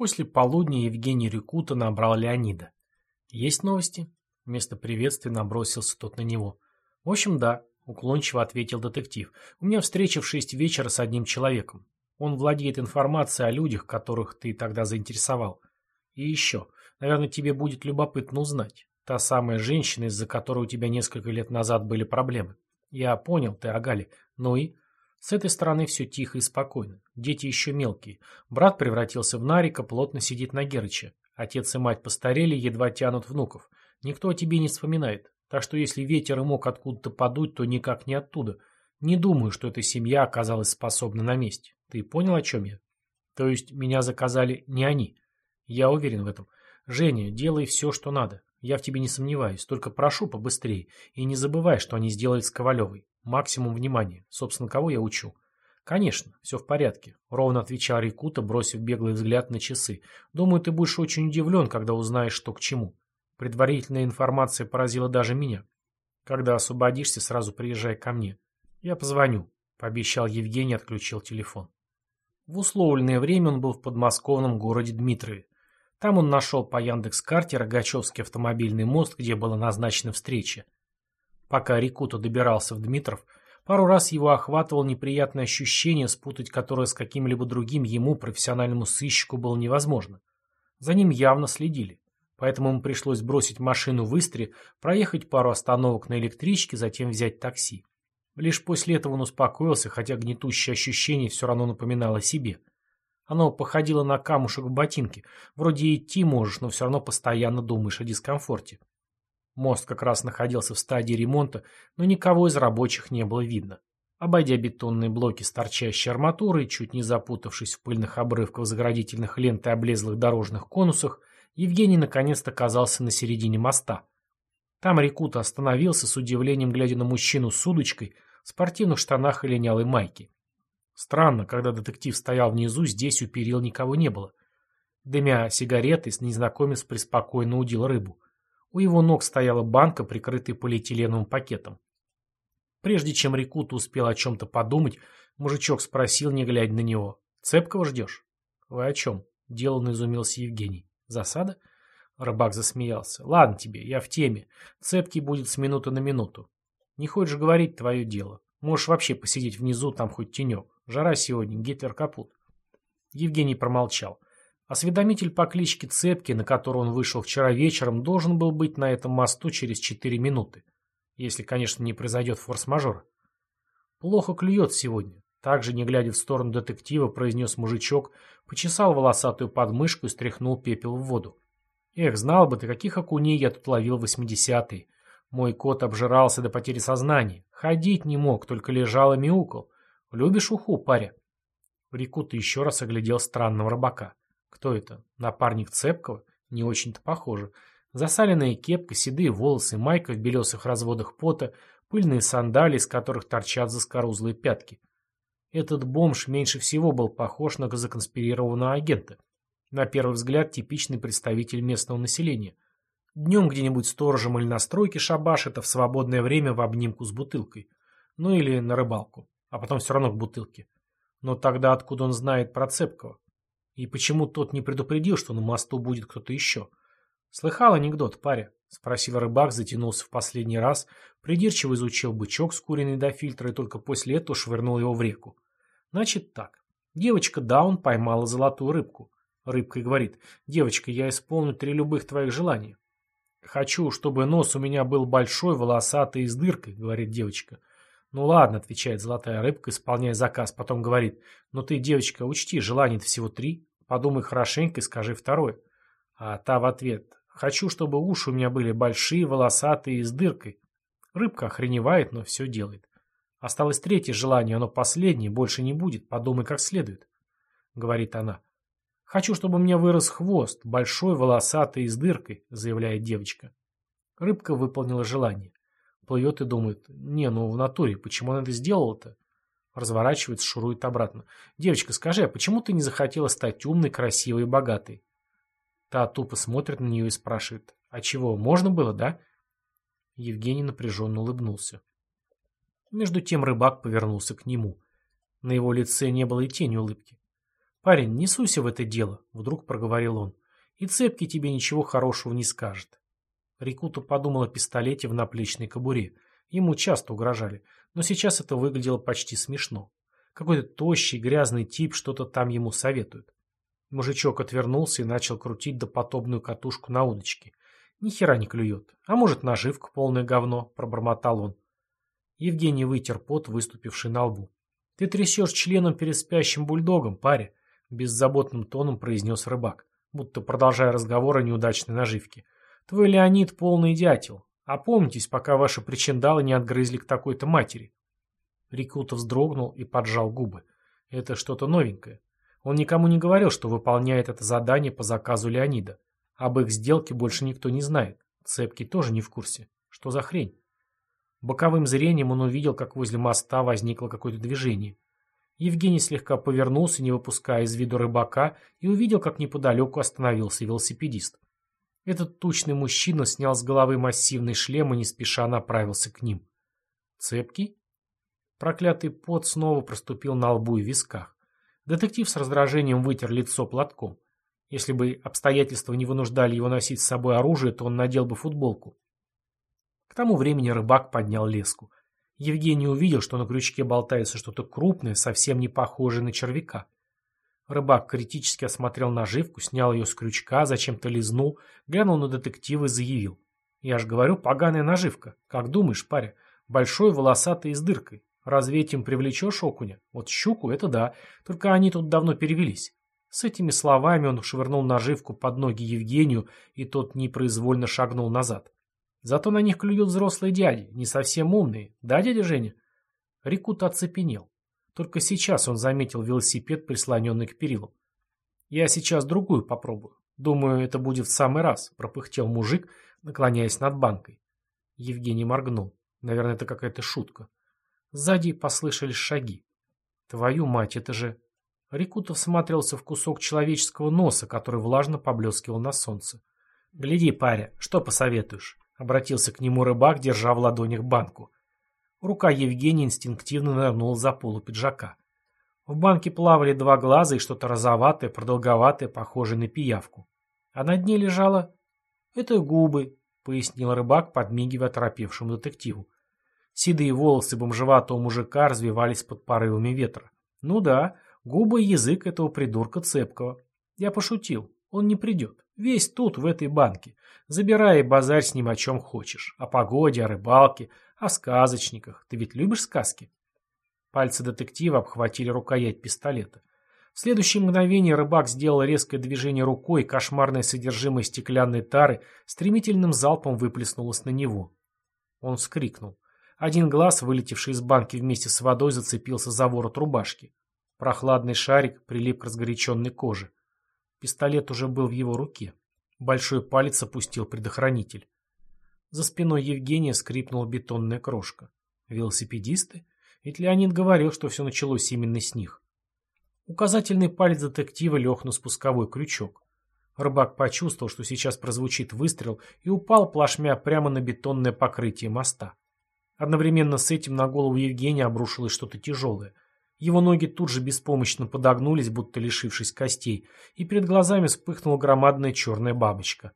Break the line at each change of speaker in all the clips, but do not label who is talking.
После полудня Евгений Рикута набрал Леонида. «Есть новости?» Вместо приветствия набросился тот на него. «В общем, да», — уклончиво ответил детектив. «У меня встреча в шесть вечера с одним человеком. Он владеет информацией о людях, которых ты тогда заинтересовал. И еще, наверное, тебе будет любопытно узнать. Та самая женщина, из-за которой у тебя несколько лет назад были проблемы. Я понял, ты о Гале. Ну и? С этой стороны все тихо и спокойно. Дети еще мелкие. Брат превратился в Нарика, плотно сидит на Герыче. Отец и мать постарели, едва тянут внуков. Никто о тебе не вспоминает. Так что если ветер и мог откуда-то подуть, то никак не оттуда. Не думаю, что эта семья оказалась способна на месте. Ты понял, о чем я? То есть меня заказали не они. Я уверен в этом. Женя, делай все, что надо. Я в тебе не сомневаюсь, только прошу побыстрее. И не забывай, что они сделали с Ковалевой. Максимум внимания. Собственно, кого я учу? Конечно, все в порядке. Ровно отвечал Рикута, бросив беглый взгляд на часы. Думаю, ты будешь очень удивлен, когда узнаешь, что к чему. Предварительная информация поразила даже меня. Когда освободишься, сразу приезжай ко мне. Я позвоню, пообещал Евгений, отключил телефон. В условленное время он был в подмосковном городе Дмитрове. Там он нашел по Яндекс-карте Рогачевский автомобильный мост, где была назначена встреча. Пока Рикута добирался в Дмитров, пару раз его охватывало неприятное ощущение, спутать которое с каким-либо другим ему, профессиональному сыщику, было невозможно. За ним явно следили. Поэтому ему пришлось бросить машину в Истре, проехать пару остановок на электричке, затем взять такси. Лишь после этого он успокоился, хотя гнетущее ощущение все равно напоминало себе. Оно походило на камушек в ботинке. Вроде идти можешь, но все равно постоянно думаешь о дискомфорте. Мост как раз находился в стадии ремонта, но никого из рабочих не было видно. Обойдя бетонные блоки с торчащей арматурой, чуть не запутавшись в пыльных обрывках заградительных лент и облезлых дорожных конусах, Евгений наконец-то оказался на середине моста. Там Рикута остановился с удивлением, глядя на мужчину с удочкой, в спортивных штанах и линялой майке. Странно, когда детектив стоял внизу, здесь у перил никого не было. Дымя сигареты, незнакомец преспокойно удил рыбу. У его ног стояла банка, прикрытая полиэтиленовым пакетом. Прежде чем Рикута успел о чем-то подумать, мужичок спросил, не глядя на него. «Цепкого ждешь?» «Вы о чем?» – деланно изумился Евгений. «Засада?» Рыбак засмеялся. «Ладно тебе, я в теме. Цепкий будет с минуты на минуту. Не хочешь говорить – твое дело. Можешь вообще посидеть внизу, там хоть тенек. Жара сегодня, Гитлер капут. Евгений промолчал. Осведомитель по кличке Цепки, на который он вышел вчера вечером, должен был быть на этом мосту через четыре минуты. Если, конечно, не произойдет форс-мажор. Плохо клюет сегодня. Также, не глядя в сторону детектива, произнес мужичок, почесал волосатую подмышку и стряхнул пепел в воду. Эх, знал бы ты, каких окуней я тут ловил в восьмидесятые. Мой кот обжирался до потери сознания. Ходить не мог, только лежал и мяукал. Любишь уху, паря?» Рикута еще раз оглядел странного рыбака. Кто это? Напарник Цепкого? Не очень-то похоже. Засаленная кепка, седые волосы, майка в белесых разводах пота, пыльные сандалии, из которых торчат заскорузлые пятки. Этот бомж меньше всего был похож на законспирированного агента. На первый взгляд типичный представитель местного населения. Днем где-нибудь сторожем или на стройке шабашит, а в свободное время в обнимку с бутылкой. Ну или на рыбалку а потом все равно к бутылке. Но тогда откуда он знает про Цепкого? И почему тот не предупредил, что на мосту будет кто-то еще? Слыхал анекдот, паря? Спросил рыбак, затянулся в последний раз, придирчиво изучил бычок, скуренный до фильтра, и только после этого швырнул его в реку. Значит так. Девочка Даун поймала золотую рыбку. Рыбка говорит, девочка, я исполню три любых твоих желания. Хочу, чтобы нос у меня был большой, волосатый и с дыркой, говорит девочка. «Ну ладно», — отвечает золотая рыбка, исполняя заказ, потом говорит, «Ну ты, девочка, учти, желаний всего три, подумай хорошенько и скажи второе». А та в ответ, «Хочу, чтобы уши у меня были большие, волосатые и с дыркой». Рыбка охреневает, но все делает. Осталось третье желание, оно последнее, больше не будет, подумай как следует, — говорит она. «Хочу, чтобы у меня вырос хвост, большой, волосатый и с дыркой», — заявляет девочка. Рыбка выполнила желание плывет и думает, не, ну в натуре, почему она это сделала-то? Разворачивается, шурует обратно. Девочка, скажи, а почему ты не захотела стать умной, красивой и богатой? Та тупо смотрит на нее и спрашивает, а чего, можно было, да? Евгений напряженно улыбнулся. Между тем рыбак повернулся к нему. На его лице не было и тени улыбки. «Парень, не суйся в это дело», — вдруг проговорил он. «И цепки тебе ничего хорошего не скажет». Рикута подумал о пистолете в наплечной кобуре. Ему часто угрожали, но сейчас это выглядело почти смешно. Какой-то тощий, грязный тип что-то там ему советует. Мужичок отвернулся и начал крутить допотопную катушку на удочке. Ни хера не клюет. А может, наживка полное говно, пробормотал он. Евгений вытер пот, выступивший на лбу. Ты трясешь членом перед спящим бульдогом, паря, беззаботным тоном произнес рыбак, будто продолжая разговор о неудачной наживке. Твой Леонид полный дятел. Опомнитесь, пока ваши причиндалы не отгрызли к такой-то матери. Рикута вздрогнул и поджал губы. Это что-то новенькое. Он никому не говорил, что выполняет это задание по заказу Леонида. Об их сделке больше никто не знает. Цепки тоже не в курсе. Что за хрень? Боковым зрением он увидел, как возле моста возникло какое-то движение. Евгений слегка повернулся, не выпуская из виду рыбака, и увидел, как неподалеку остановился велосипедист. Этот тучный мужчина снял с головы массивный шлем и не спеша направился к ним. Цепкий? Проклятый пот снова проступил на лбу и висках. Детектив с раздражением вытер лицо платком. Если бы обстоятельства не вынуждали его носить с собой оружие, то он надел бы футболку. К тому времени рыбак поднял леску. Евгений увидел, что на крючке болтается что-то крупное, совсем не похожее на червяка. Рыбак критически осмотрел наживку, снял ее с крючка, зачем-то лизнул, глянул на детектива и заявил. «Я ж говорю, поганая наживка. Как думаешь, паря? Большой, волосатый и с дыркой. Разве этим привлечешь окуня? Вот щуку — это да, только они тут давно перевелись». С этими словами он швырнул наживку под ноги Евгению, и тот непроизвольно шагнул назад. Зато на них клюют взрослые дяди, не совсем умные. Да, дядя Женя? Рикут оцепенел. Только сейчас он заметил велосипед, прислоненный к перилам. «Я сейчас другую попробую. Думаю, это будет в самый раз», — пропыхтел мужик, наклоняясь над банкой. Евгений моргнул. Наверное, это какая-то шутка. Сзади послышались шаги. «Твою мать, это же...» Рикутов смотрелся в кусок человеческого носа, который влажно поблескивал на солнце. «Гляди, паря, что посоветуешь?» — обратился к нему рыбак, держа в ладонях банку. Рука Евгения инстинктивно нырнула за полу пиджака. В банке плавали два глаза и что-то розоватое, продолговатое, похожее на пиявку. А на дне лежало... «Это губы», — пояснил рыбак, подмигивая торопевшему детективу. Седые волосы бомжеватого мужика развивались под порывами ветра. «Ну да, Губы и язык этого придурка цепкого. Я пошутил. Он не придет. Весь тут, в этой банке. Забирай и базарь с ним о чем хочешь. О погоде, о рыбалке, о сказочниках. Ты ведь любишь сказки? Пальцы детектива обхватили рукоять пистолета. В следующее мгновение рыбак сделал резкое движение рукой, кошмарное содержимое стеклянной тары стремительным залпом выплеснулось на него. Он вскрикнул. Один глаз, вылетевший из банки вместе с водой, зацепился за ворот рубашки. Прохладный шарик прилип к разгоряченной коже. Пистолет уже был в его руке. Большой палец опустил предохранитель. За спиной Евгения скрипнула бетонная крошка. Велосипедисты? Ведь Леонид говорил, что все началось именно с них. Указательный палец детектива лег на спусковой крючок. Рыбак почувствовал, что сейчас прозвучит выстрел, и упал плашмя прямо на бетонное покрытие моста. Одновременно с этим на голову Евгения обрушилось что-то тяжелое. Его ноги тут же беспомощно подогнулись, будто лишившись костей, и перед глазами вспыхнула громадная черная бабочка.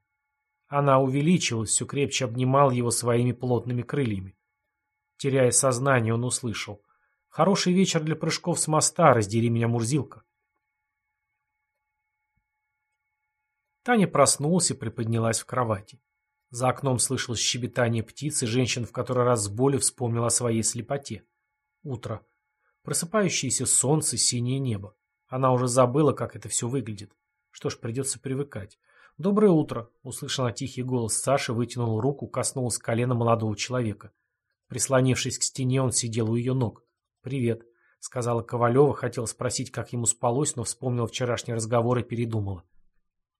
Она увеличилась, все крепче обнимал его своими плотными крыльями. Теряя сознание, он услышал. «Хороший вечер для прыжков с моста, раздери меня, Мурзилка». Таня проснулась и приподнялась в кровати. За окном слышалось щебетание птиц, и женщина в который раз с болью вспомнила о своей слепоте. Утро. Просыпающееся солнце, синее небо. Она уже забыла, как это все выглядит. Что ж, придется привыкать. «Доброе утро!» — услышала тихий голос Саши, вытянул руку, коснулась колена молодого человека. Прислонившись к стене, он сидел у ее ног. «Привет», — сказала Ковалева, хотела спросить, как ему спалось, но вспомнила вчерашний разговор и передумала.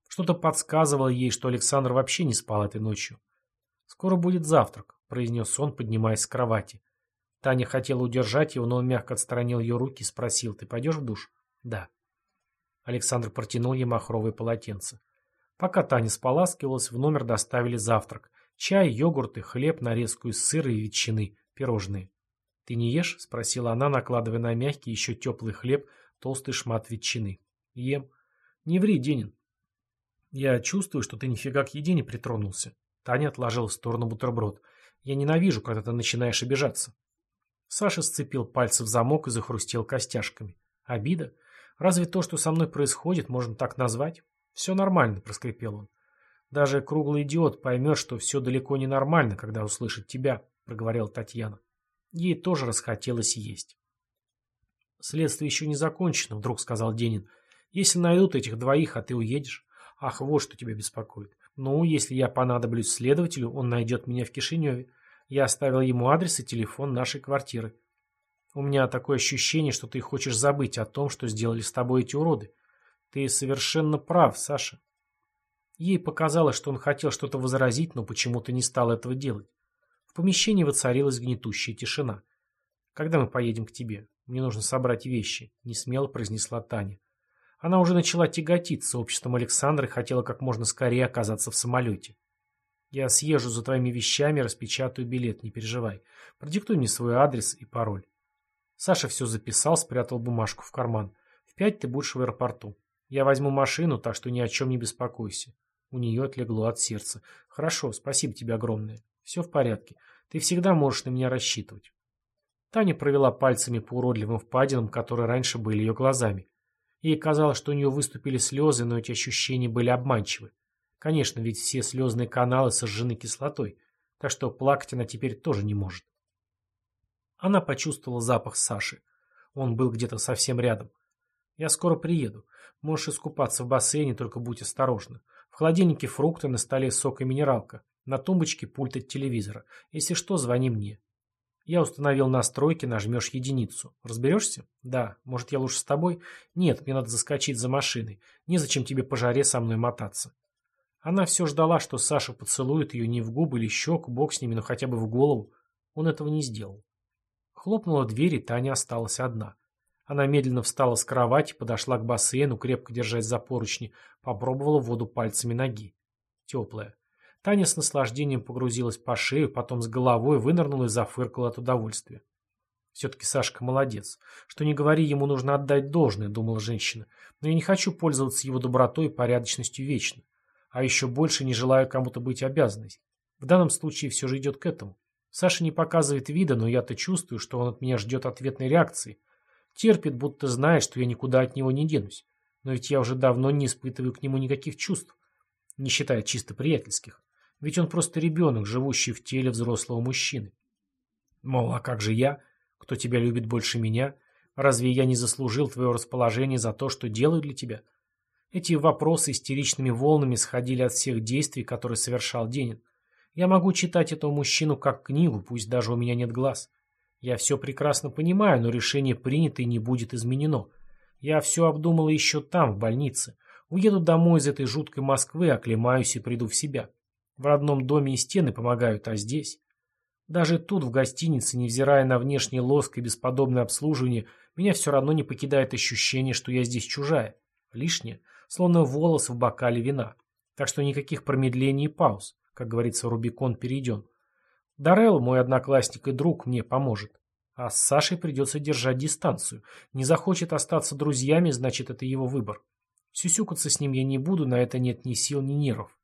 Что-то подсказывало ей, что Александр вообще не спал этой ночью. «Скоро будет завтрак», — произнес он, поднимаясь с кровати. Таня хотела удержать его, но он мягко отстранил ее руки и спросил, «Ты пойдешь в душ?» «Да». Александр протянул ей махровое полотенце. Пока Таня споласкивалась, в номер доставили завтрак. Чай, йогурты, хлеб, нарезку из сыра и ветчины, пирожные. «Ты не ешь?» — спросила она, накладывая на мягкий, еще теплый хлеб толстый шмат ветчины. Ем. Не ври, Денин. Я чувствую, что ты нифига к еде не притронулся. Таня отложила в сторону бутерброд. Я ненавижу, когда ты начинаешь обижаться. Саша сцепил пальцы в замок и захрустел костяшками. Обида? Разве то, что со мной происходит, можно так назвать? Все нормально, проскрипел он. Даже круглый идиот поймет, что все далеко не нормально, когда услышит тебя, проговорила Татьяна. Ей тоже расхотелось есть. Следствие еще не закончено, вдруг сказал Денин. Если найдут этих двоих, а ты уедешь. Ах, вот что тебя беспокоит. Ну, если я понадоблюсь следователю, он найдет меня в Кишиневе. Я оставил ему адрес и телефон нашей квартиры. У меня такое ощущение, что ты хочешь забыть о том, что сделали с тобой эти уроды. Ты совершенно прав, Саша. Ей показалось, что он хотел что-то возразить, но почему-то не стал этого делать. В помещении воцарилась гнетущая тишина. «Когда мы поедем к тебе? Мне нужно собрать вещи», — несмело произнесла Таня. Она уже начала тяготиться обществом Александра и хотела как можно скорее оказаться в самолете. «Я съезжу за твоими вещами, распечатаю билет, не переживай. Продиктуй мне свой адрес и пароль». Саша все записал, спрятал бумажку в карман. «В пять ты будешь в аэропорту. Я возьму машину, так что ни о чем не беспокойся». У нее отлегло от сердца. «Хорошо, спасибо тебе огромное». Все в порядке. Ты всегда можешь на меня рассчитывать. Таня провела пальцами по уродливым впадинам, которые раньше были ее глазами. Ей казалось, что у нее выступили слезы, но эти ощущения были обманчивы. Конечно, ведь все слезные каналы сожжены кислотой, так что плакать она теперь тоже не может. Она почувствовала запах Саши. Он был где-то совсем рядом. «Я скоро приеду. Можешь искупаться в бассейне, только будь осторожна. В холодильнике фрукты, на столе сок и минералка. На тумбочке пульт от телевизора. Если что, звони мне. Я установил настройки, нажмешь единицу. Разберешься? Да. Может, я лучше с тобой? Нет, мне надо заскочить за машиной. Незачем тебе по жаре со мной мотаться. Она все ждала, что Саша поцелует ее не в губы или щеку, бог с ними, но хотя бы в голову. Он этого не сделал. Хлопнула дверь, и Таня осталась одна. Она медленно встала с кровати, подошла к бассейну, крепко держась за поручни, попробовала воду пальцами ноги. Теплая. Таня с наслаждением погрузилась по шею, потом с головой вынырнула и зафыркала от удовольствия. Все-таки Сашка молодец. Что не говори, ему нужно отдать должное, думала женщина. Но я не хочу пользоваться его добротой и порядочностью вечно. А еще больше не желаю кому-то быть обязанной. В данном случае все же идет к этому. Саша не показывает вида, но я-то чувствую, что он от меня ждет ответной реакции. Терпит, будто знает, что я никуда от него не денусь. Но ведь я уже давно не испытываю к нему никаких чувств, не считая чисто приятельских. Ведь он просто ребенок, живущий в теле взрослого мужчины. Мол, а как же я? Кто тебя любит больше меня? Разве я не заслужил твое расположение за то, что делаю для тебя? Эти вопросы истеричными волнами сходили от всех действий, которые совершал Денин. Я могу читать этого мужчину как книгу, пусть даже у меня нет глаз. Я все прекрасно понимаю, но решение принято и не будет изменено. Я все обдумала еще там, в больнице. Уеду домой из этой жуткой Москвы, оклемаюсь и приду в себя. В родном доме и стены помогают, а здесь... Даже тут, в гостинице, невзирая на внешний лоск и бесподобное обслуживание, меня все равно не покидает ощущение, что я здесь чужая. Лишнее, словно волос в бокале вина. Так что никаких промедлений и пауз. Как говорится, Рубикон перейден. Дарелл, мой одноклассник и друг, мне поможет. А с Сашей придется держать дистанцию. Не захочет остаться друзьями, значит, это его выбор. Сюсюкаться с ним я не буду, на это нет ни сил, ни нервов.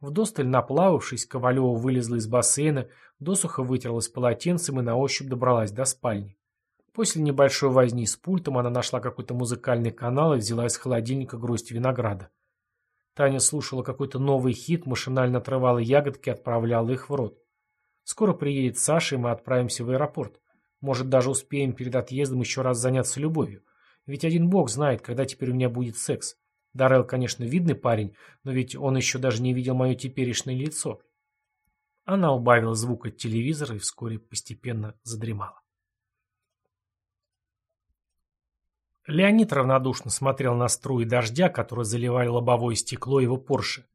Вдосталь наплававшись, Ковалева вылезла из бассейна, досуха вытерлась полотенцем и на ощупь добралась до спальни. После небольшой возни с пультом она нашла какой-то музыкальный канал и взяла из холодильника гроздь винограда. Таня слушала какой-то новый хит, машинально отрывала ягодки и отправляла их в рот. Скоро приедет Саша, и мы отправимся в аэропорт. Может, даже успеем перед отъездом еще раз заняться любовью. Ведь один бог знает, когда теперь у меня будет секс. Даррелл, конечно, видный парень, но ведь он еще даже не видел мое теперешнее лицо. Она убавила звук от телевизора и вскоре постепенно задремала. Леонид равнодушно смотрел на струи дождя, которые заливали лобовое стекло его Порше.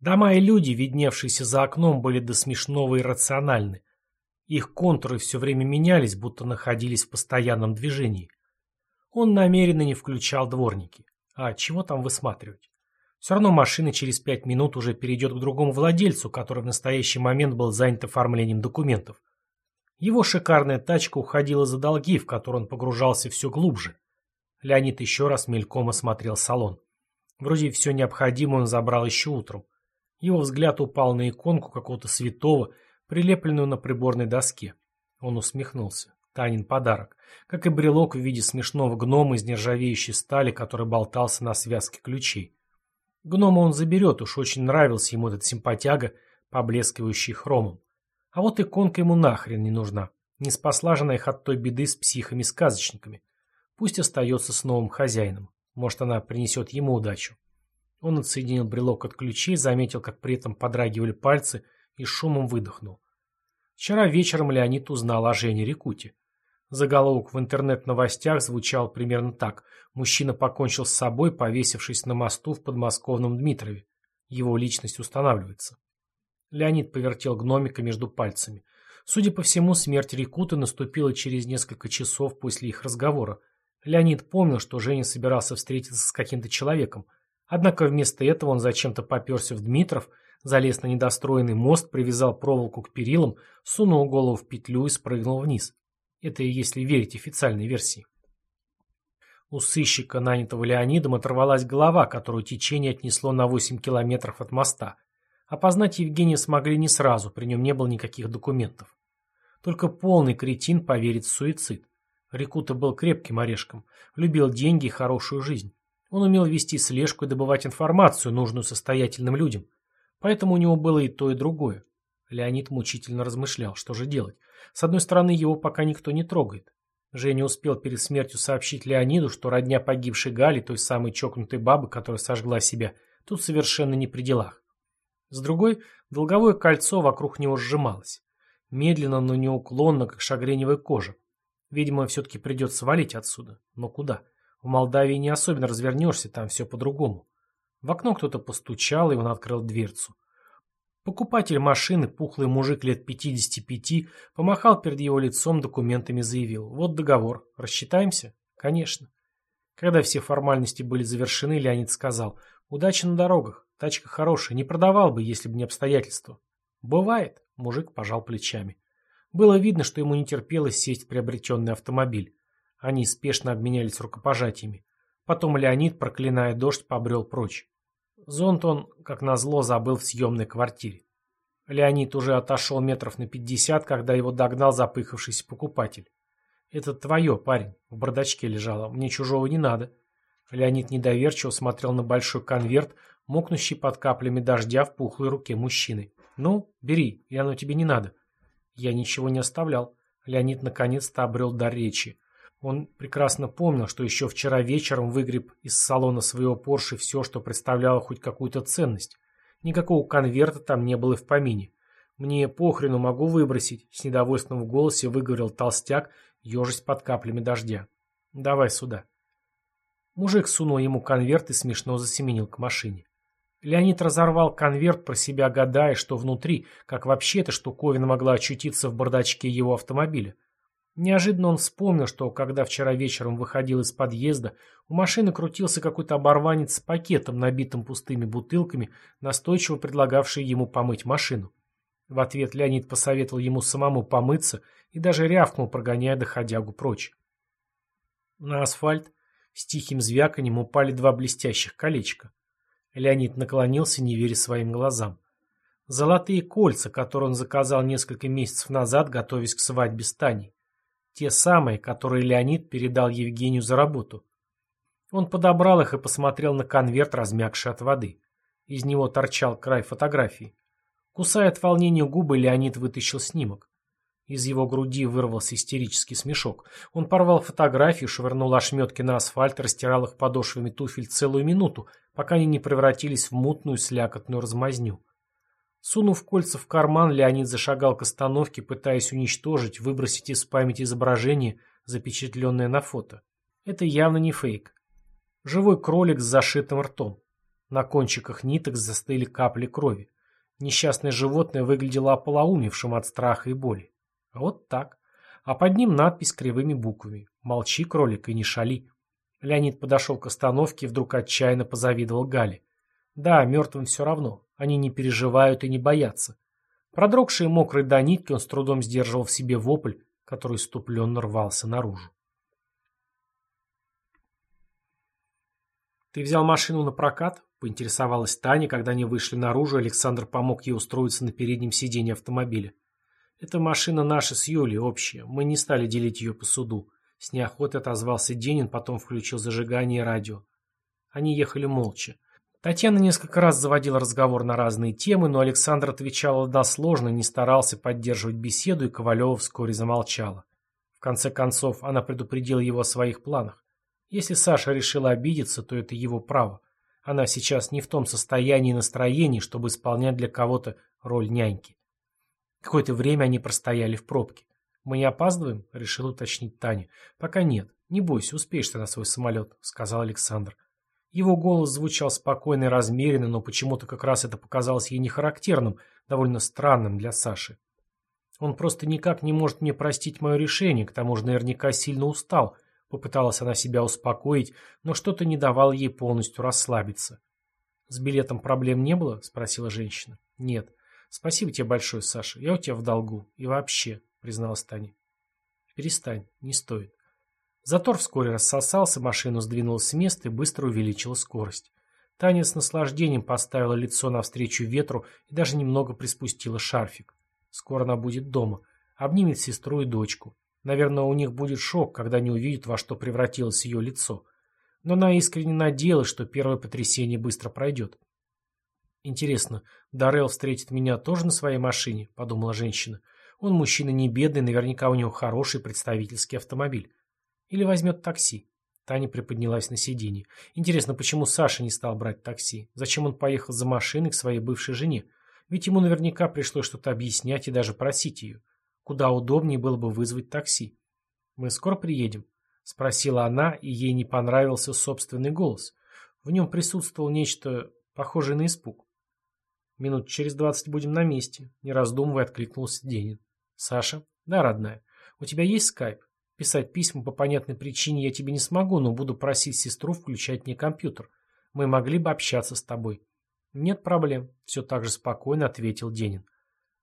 Дома и люди, видневшиеся за окном, были до смешного иррациональны. Их контуры все время менялись, будто находились в постоянном движении. Он намеренно не включал дворники. А чего там высматривать? Все равно машина через пять минут уже перейдет к другому владельцу, который в настоящий момент был занят оформлением документов. Его шикарная тачка уходила за долги, в которые он погружался все глубже. Леонид еще раз мельком осмотрел салон. Вроде все необходимое он забрал еще утром. Его взгляд упал на иконку какого-то святого, прилепленную на приборной доске. Он усмехнулся. Танин подарок. Как и брелок в виде смешного гнома из нержавеющей стали, который болтался на связке ключей. Гнома он заберет, уж очень нравился ему этот симпатяга, поблескивающий хромом. А вот иконка ему нахрен не нужна. Не спасла же она их от той беды с психами-сказочниками. Пусть остается с новым хозяином. Может, она принесет ему удачу. Он отсоединил брелок от ключей, заметил, как при этом подрагивали пальцы, и шумом выдохнул. Вчера вечером Леонид узнал о Жене Рикуте. Заголовок в интернет-новостях звучал примерно так. Мужчина покончил с собой, повесившись на мосту в подмосковном Дмитрове. Его личность устанавливается. Леонид повертел гномика между пальцами. Судя по всему, смерть Рикуты наступила через несколько часов после их разговора. Леонид помнил, что Женя собирался встретиться с каким-то человеком. Однако вместо этого он зачем-то поперся в Дмитров, залез на недостроенный мост, привязал проволоку к перилам, сунул голову в петлю и спрыгнул вниз. Это если верить официальной версии. У сыщика, нанятого Леонидом, оторвалась голова, которую течение отнесло на 8 километров от моста. Опознать Евгения смогли не сразу, при нем не было никаких документов. Только полный кретин поверит в суицид. Рикута был крепким орешком, любил деньги и хорошую жизнь. Он умел вести слежку и добывать информацию, нужную состоятельным людям. Поэтому у него было и то, и другое. Леонид мучительно размышлял, что же делать. С одной стороны, его пока никто не трогает. Женя успел перед смертью сообщить Леониду, что родня погибшей Гали, той самой чокнутой бабы, которая сожгла себя, тут совершенно не при делах. С другой, долговое кольцо вокруг него сжималось. Медленно, но неуклонно, как шагреневая кожа. Видимо, все-таки придется валить отсюда. Но куда? В Молдавии не особенно развернешься, там все по-другому. В окно кто-то постучал, и он открыл дверцу. Покупатель машины, пухлый мужик лет 55, помахал перед его лицом документами, заявил. Вот договор. Рассчитаемся? Конечно. Когда все формальности были завершены, Леонид сказал. Удачи на дорогах. Тачка хорошая. Не продавал бы, если бы не обстоятельства. Бывает. Мужик пожал плечами. Было видно, что ему не терпелось сесть в приобретенный автомобиль. Они спешно обменялись рукопожатиями. Потом Леонид, проклиная дождь, побрел прочь. Зонт он, как назло, забыл в съемной квартире. Леонид уже отошел метров на пятьдесят, когда его догнал запыхавшийся покупатель. «Это твое, парень. В бардачке лежало. Мне чужого не надо». Леонид недоверчиво смотрел на большой конверт, мокнущий под каплями дождя в пухлой руке мужчины. «Ну, бери, и оно тебе не надо». Я ничего не оставлял. Леонид наконец-то обрел дар речи. Он прекрасно помнил, что еще вчера вечером выгреб из салона своего Порше все, что представляло хоть какую-то ценность. Никакого конверта там не было и в помине. «Мне похрену могу выбросить», — с недовольством в голосе выговорил толстяк, ежесть под каплями дождя. «Давай сюда». Мужик сунул ему конверт и смешно засеменил к машине. Леонид разорвал конверт, про себя гадая, что внутри, как вообще эта штуковина могла очутиться в бардачке его автомобиля. Неожиданно он вспомнил, что когда вчера вечером выходил из подъезда, у машины крутился какой-то оборванец с пакетом, набитым пустыми бутылками, настойчиво предлагавший ему помыть машину. В ответ Леонид посоветовал ему самому помыться и даже рявкнул, прогоняя доходягу прочь. На асфальт с тихим звяканьем упали два блестящих колечка. Леонид наклонился, не веря своим глазам. Золотые кольца, которые он заказал несколько месяцев назад, готовясь к свадьбе с Таней. Те самые, которые Леонид передал Евгению за работу. Он подобрал их и посмотрел на конверт, размягший от воды. Из него торчал край фотографии. Кусая от волнения губы, Леонид вытащил снимок. Из его груди вырвался истерический смешок. Он порвал фотографию, швырнул ошметки на асфальт, растирал их подошвами туфель целую минуту, пока они не превратились в мутную слякотную размазню. Сунув кольца в карман, Леонид зашагал к остановке, пытаясь уничтожить, выбросить из памяти изображение, запечатленное на фото. Это явно не фейк. Живой кролик с зашитым ртом. На кончиках ниток застыли капли крови. Несчастное животное выглядело ополоумевшим от страха и боли. Вот так. А под ним надпись кривыми буквами. «Молчи, кролик, и не шали». Леонид подошел к остановке и вдруг отчаянно позавидовал Гале. Да, мертвым все равно. Они не переживают и не боятся. Продрогший и мокрый до нитки, он с трудом сдерживал в себе вопль, который ступленно рвался наружу. «Ты взял машину на прокат?» — поинтересовалась Таня, когда они вышли наружу, Александр помог ей устроиться на переднем сиденье автомобиля. «Это машина наша с Юлей, общая. Мы не стали делить ее по суду». С неохотой отозвался Денин, потом включил зажигание и радио. Они ехали молча. Татьяна несколько раз заводила разговор на разные темы, но Александр отвечал односложно, не старался поддерживать беседу, и Ковалева вскоре замолчала. В конце концов, она предупредила его о своих планах. Если Саша решила обидеться, то это его право. Она сейчас не в том состоянии и настроении, чтобы исполнять для кого-то роль няньки. Какое-то время они простояли в пробке. «Мы не опаздываем?» — решил уточнить Таня. «Пока нет. Не бойся, успеешь ты на свой самолет», — сказал Александр. Его голос звучал спокойно и размеренно, но почему-то как раз это показалось ей нехарактерным, довольно странным для Саши. «Он просто никак не может мне простить мое решение, к тому же наверняка сильно устал», — попыталась она себя успокоить, но что-то не давало ей полностью расслабиться. «С билетом проблем не было?» — спросила женщина. «Нет. Спасибо тебе большое, Саша. Я у тебя в долгу. И вообще», — призналась Таня. «Перестань. Не стоит». Затор вскоре рассосался, машину сдвинулась с места и быстро увеличила скорость. Таня с наслаждением поставила лицо навстречу ветру и даже немного приспустила шарфик. Скоро она будет дома. Обнимет сестру и дочку. Наверное, у них будет шок, когда они увидят, во что превратилось ее лицо. Но она искренне надеялась, что первое потрясение быстро пройдет. «Интересно, Даррелл встретит меня тоже на своей машине?» – подумала женщина. «Он мужчина не бедный, наверняка у него хороший представительский автомобиль. Или возьмет такси. Таня приподнялась на сиденье. Интересно, почему Саша не стал брать такси? Зачем он поехал за машиной к своей бывшей жене? Ведь ему наверняка пришлось что-то объяснять и даже просить ее. Куда удобнее было бы вызвать такси. «Мы скоро приедем?» — спросила она, и ей не понравился собственный голос. В нем присутствовало нечто похожее на испуг. «Минут через двадцать будем на месте», — не раздумывая откликнулся Денин. «Саша?» «Да, родная. У тебя есть скайп?» Писать письма по понятной причине я тебе не смогу, но буду просить сестру включать мне компьютер. Мы могли бы общаться с тобой. Нет проблем, все так же спокойно ответил Денин.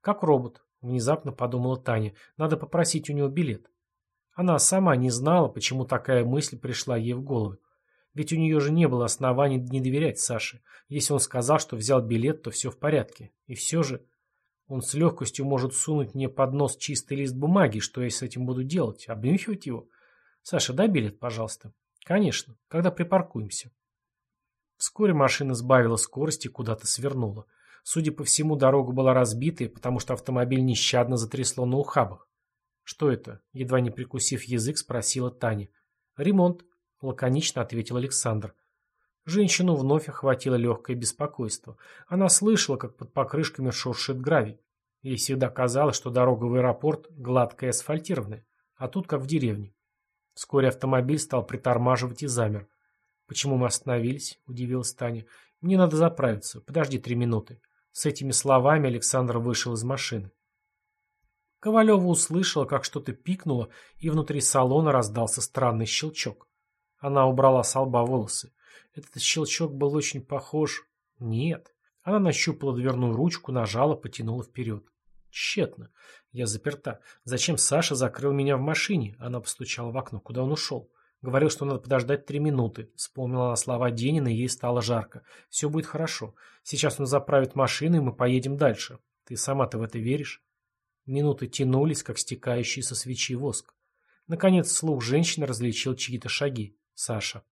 Как робот, внезапно подумала Таня. Надо попросить у него билет. Она сама не знала, почему такая мысль пришла ей в голову. Ведь у нее же не было оснований не доверять Саше. Если он сказал, что взял билет, то все в порядке. И все же... Он с легкостью может сунуть мне под нос чистый лист бумаги. Что я с этим буду делать? Обнюхивать его? Саша, дай билет, пожалуйста. Конечно, когда припаркуемся. Вскоре машина сбавила скорость и куда-то свернула. Судя по всему, дорога была разбитая, потому что автомобиль нещадно затрясло на ухабах. «Что это?» — едва не прикусив язык, спросила Таня. «Ремонт», — лаконично ответил Александр. Женщину вновь охватило легкое беспокойство. Она слышала, как под покрышками шуршит гравий. Ей всегда казалось, что дорога в аэропорт гладкая и асфальтированная, а тут как в деревне. Вскоре автомобиль стал притормаживать и замер. «Почему мы остановились?» – удивилась Таня. «Мне надо заправиться. Подожди три минуты». С этими словами Александр вышел из машины. Ковалева услышала, как что-то пикнуло, и внутри салона раздался странный щелчок. Она убрала с лба волосы. Этот щелчок был очень похож... Нет. Она нащупала дверную ручку, нажала, потянула вперед. Тщетно. Я заперта. Зачем Саша закрыл меня в машине? Она постучала в окно. Куда он ушел? Говорил, что надо подождать три минуты. Вспомнила она слова Денина, ей стало жарко. Все будет хорошо. Сейчас он заправит машину, и мы поедем дальше. Ты сама-то в это веришь? Минуты тянулись, как стекающий со свечи воск. Наконец слух женщины различил чьи-то шаги. Саша.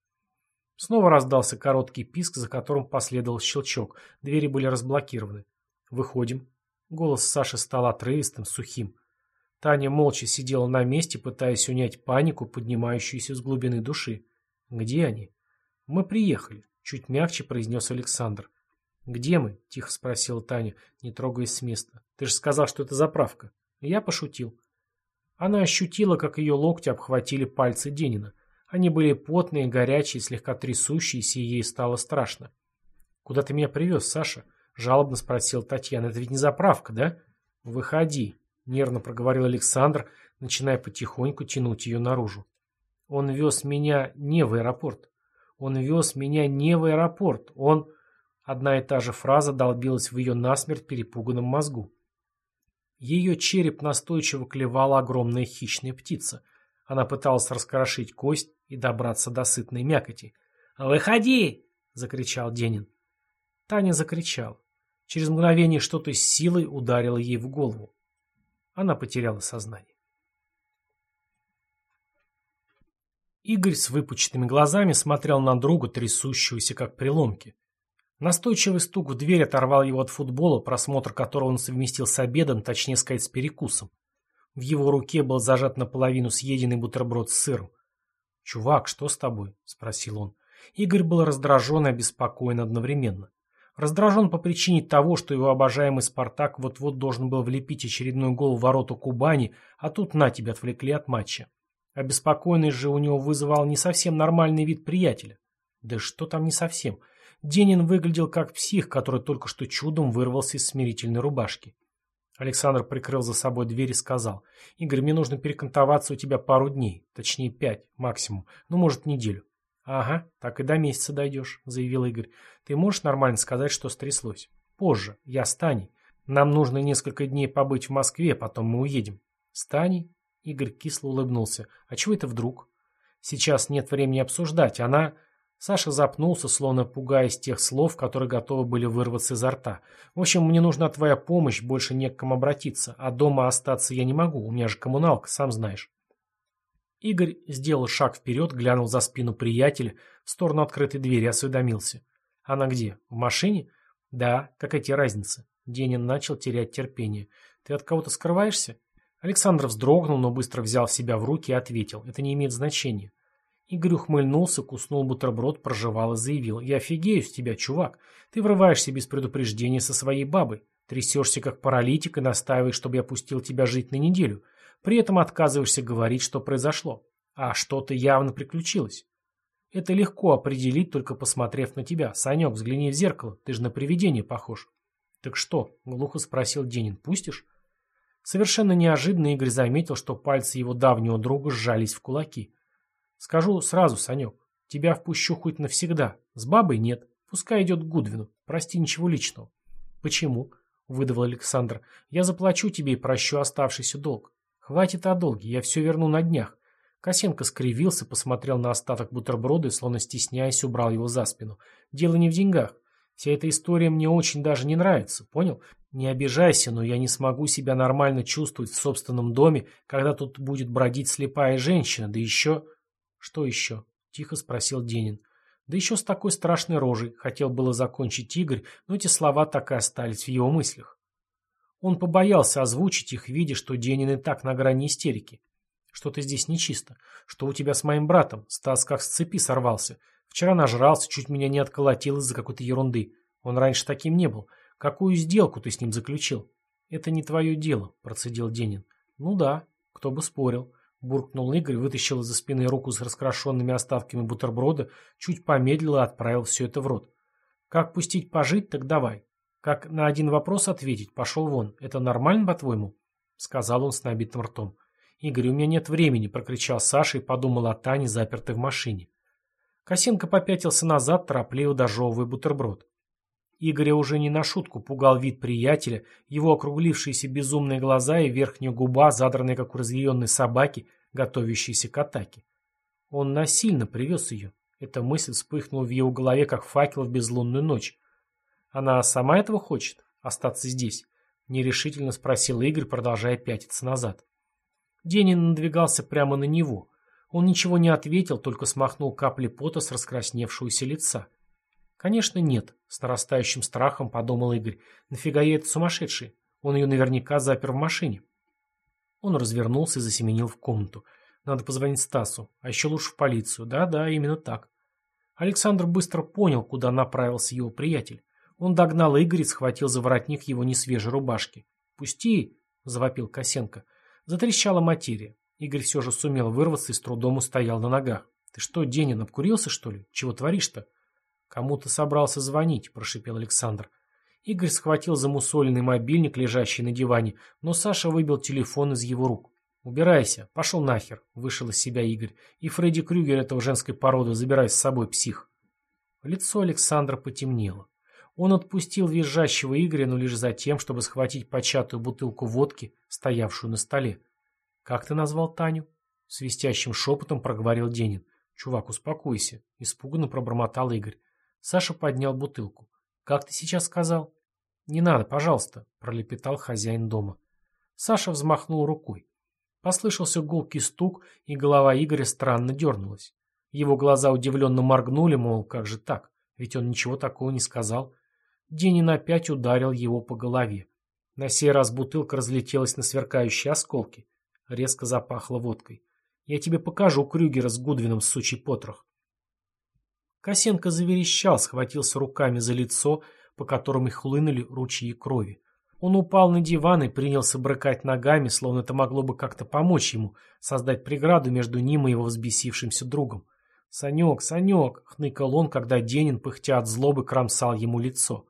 Снова раздался короткий писк, за которым последовал щелчок. Двери были разблокированы. «Выходим». Голос Саши стал отрывистым, сухим. Таня молча сидела на месте, пытаясь унять панику, поднимающуюся с глубины души. «Где они?» «Мы приехали», — чуть мягче произнес Александр. «Где мы?» — тихо спросила Таня, не трогаясь с места. «Ты же сказал, что это заправка». Я пошутил. Она ощутила, как ее локти обхватили пальцы Денина. Они были потные, горячие, слегка трясущиеся, и ей стало страшно. «Куда ты меня привез, Саша?» — жалобно спросил Татьяна. «Это ведь не заправка, да?» «Выходи», — нервно проговорил Александр, начиная потихоньку тянуть ее наружу. «Он вез меня не в аэропорт. Он вез меня не в аэропорт. Он...» Одна и та же фраза долбилась в ее насмерть перепуганном мозгу. Ее череп настойчиво клевала огромная хищная птица. Она пыталась раскрошить кость, и добраться до сытной мякоти. «Выходи!» — закричал Денин. Таня закричала. Через мгновение что-то с силой ударило ей в голову. Она потеряла сознание. Игорь с выпученными глазами смотрел на друга, трясущегося как приломки. Настойчивый стук в дверь оторвал его от футбола, просмотр которого он совместил с обедом, точнее сказать, с перекусом. В его руке был зажат наполовину съеденный бутерброд с сыром. «Чувак, что с тобой?» — спросил он. Игорь был раздражен и обеспокоен одновременно. Раздражен по причине того, что его обожаемый «Спартак» вот-вот должен был влепить очередной гол в ворота Кубани, а тут на тебя отвлекли от матча. Обеспокоенность же у него вызывал не совсем нормальный вид приятеля. Да что там не совсем. Денин выглядел как псих, который только что чудом вырвался из смирительной рубашки. Александр прикрыл за собой дверь и сказал. «Игорь, мне нужно перекантоваться у тебя пару дней, точнее пять максимум, ну, может, неделю». «Ага, так и до месяца дойдешь», — заявил Игорь. «Ты можешь нормально сказать, что стряслось?» «Позже. Я с Таней. Нам нужно несколько дней побыть в Москве, потом мы уедем». «С Таней?» — Игорь кисло улыбнулся. «А чего это вдруг?» «Сейчас нет времени обсуждать. Она...» Саша запнулся, словно пугаясь тех слов, которые готовы были вырваться изо рта. «В общем, мне нужна твоя помощь, больше не к кому обратиться, а дома остаться я не могу, у меня же коммуналка, сам знаешь». Игорь сделал шаг вперед, глянул за спину приятеля, в сторону открытой двери, осведомился. «Она где? В машине?» «Да. Какая тебе разница?» Денин начал терять терпение. «Ты от кого-то скрываешься?» Александр вздрогнул, но быстро взял себя в руки и ответил. «Это не имеет значения». Игорь ухмыльнулся, куснул бутерброд, прожевал и заявил. «Я офигею с тебя, чувак. Ты врываешься без предупреждения со своей бабой. Трясешься как паралитик и настаиваешь, чтобы я пустил тебя жить на неделю. При этом отказываешься говорить, что произошло. А что-то явно приключилось. Это легко определить, только посмотрев на тебя. Санек, взгляни в зеркало, ты же на привидение похож. Так что? Глухо спросил Денин. Пустишь? Совершенно неожиданно Игорь заметил, что пальцы его давнего друга сжались в кулаки. Скажу сразу, Санек, тебя впущу хоть навсегда. С бабой нет. Пускай идет к Гудвину. Прости, ничего личного. Почему? Выдавал Александр. Я заплачу тебе и прощу оставшийся долг. «Хватит о долге, я все верну на днях». Косенко скривился, посмотрел на остаток бутерброда и, словно стесняясь, убрал его за спину. «Дело не в деньгах. Вся эта история мне очень даже не нравится, понял? Не обижайся, но я не смогу себя нормально чувствовать в собственном доме, когда тут будет бродить слепая женщина, да еще...» «Что еще?» — тихо спросил Денин. «Да еще с такой страшной рожей», — хотел было закончить Игорь, но эти слова так и остались в его мыслях. Он побоялся озвучить их, видя, что Денин и так на грани истерики. Что-то здесь нечисто. Что у тебя с моим братом? Стас как с цепи сорвался. Вчера нажрался, чуть меня не отколотил из-за какой-то ерунды. Он раньше таким не был. Какую сделку ты с ним заключил? Это не твое дело, процедил Денин. Ну да, кто бы спорил. Буркнул Игорь, вытащил из-за спины руку с раскрашенными остатками бутерброда, чуть помедлил и отправил все это в рот. Как пустить пожить, так давай. Как на один вопрос ответить, пошел вон. Это нормально, по-твоему? Сказал он с набитым ртом. Игорь, у меня нет времени, прокричал Саша и подумал о Тане, запертой в машине. Косенко попятился назад, торопливо дожевывая бутерброд. Игоря уже не на шутку пугал вид приятеля, его округлившиеся безумные глаза и верхняя губа, задранная, как у разъяренной собаки, готовящейся к атаке. Он насильно привез ее. Эта мысль вспыхнула в его голове, как факел в безлунную ночь. Она сама этого хочет? Остаться здесь? Нерешительно спросил Игорь, продолжая пятиться назад. Денин надвигался прямо на него. Он ничего не ответил, только смахнул капли пота с раскрасневшегося лица. «Конечно, нет», — с нарастающим страхом подумал Игорь. «Нафига ей это сумасшедший? Он ее наверняка запер в машине». Он развернулся и засеменил в комнату. Надо позвонить Стасу, а еще лучше в полицию. Да-да, именно так. Александр быстро понял, куда направился его приятель. Он догнал Игоря и схватил за воротник его несвежей рубашки. «Пусти!» — завопил Косенко. Затрещала материя. Игорь все же сумел вырваться и с трудом устоял на ногах. «Ты что, Денин, обкурился, что ли? Чего творишь-то?» «Кому ты собрался звонить?» – прошипел Александр. Игорь схватил замусоленный мобильник, лежащий на диване, но Саша выбил телефон из его рук. «Убирайся, пошел нахер», – вышел из себя Игорь. «И Фредди Крюгер этого женской породы забирай с собой, псих». Лицо Александра потемнело. Он отпустил визжащего Игоря, но лишь за тем, чтобы схватить початую бутылку водки, стоявшую на столе. «Как ты назвал Таню?» Свистящим шепотом проговорил Денин. «Чувак, успокойся», — Испуганно пробормотал Игорь. Саша поднял бутылку. «Как ты сейчас сказал?» «Не надо, пожалуйста», — пролепетал хозяин дома. Саша взмахнул рукой. Послышался гулкий стук, и голова Игоря странно дернулась. Его глаза удивленно моргнули, мол, как же так? Ведь он ничего такого не сказал. Денин опять ударил его по голове. На сей раз бутылка разлетелась на сверкающие осколки. Резко запахло водкой. «Я тебе покажу Крюгера с Гудвином, сучий потрох». Косенко заверещал, схватился руками за лицо, по которому хлынули ручьи крови. Он упал на диван и принялся брыкать ногами, словно это могло бы как-то помочь ему, создать преграду между ним и его взбесившимся другом. «Санек, Санек!» — хныкал он, когда Денин, пыхтя от злобы, кромсал ему лицо.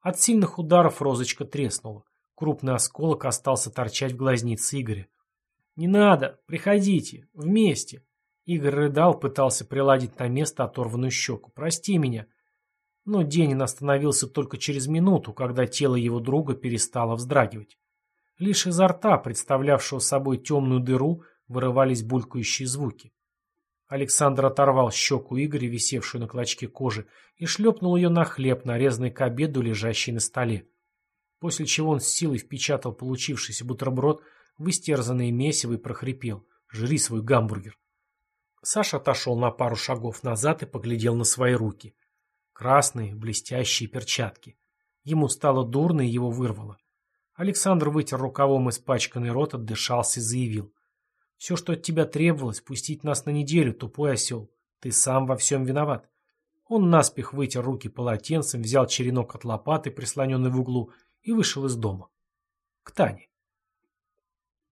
От сильных ударов розочка треснула. Крупный осколок остался торчать в глазнице Игоря. «Не надо! Приходите! Вместе!» Игорь рыдал, пытался приладить на место оторванную щеку. «Прости меня!» Но Денин остановился только через минуту, когда тело его друга перестало вздрагивать. Лишь изо рта, представлявшего собой темную дыру, вырывались булькающие звуки. Александр оторвал щеку Игоря, висевшую на клочке кожи, и шлепнул ее на хлеб, нарезанный к обеду, лежащий на столе. После чего он с силой впечатал получившийся бутерброд в истерзанное месиво и прохрипел «Жри свой гамбургер». Саша отошел на пару шагов назад и поглядел на свои руки. Красные, блестящие перчатки. Ему стало дурно и его вырвало. Александр вытер рукавом испачканный рот, отдышался и заявил. Все, что от тебя требовалось, пустить нас на неделю, тупой осел. Ты сам во всем виноват. Он наспех вытер руки полотенцем, взял черенок от лопаты, прислоненный в углу, и вышел из дома. К Тане.